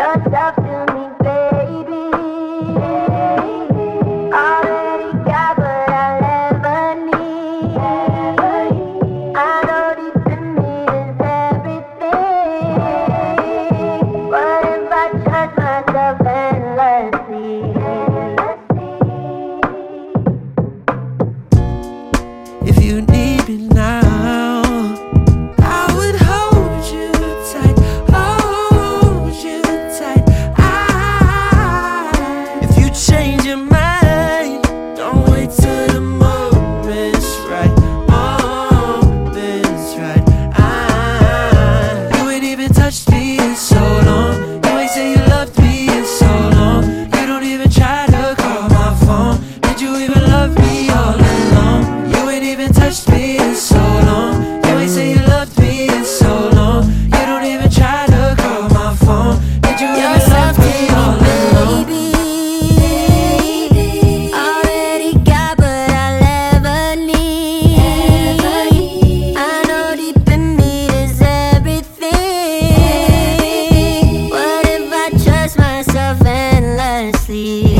Just a few Did you even love me all along? You ain't even touched me in so long. You ain't say you loved me in so long. You don't even try to call my phone. Did you You're even love me all along? Baby. Endlessly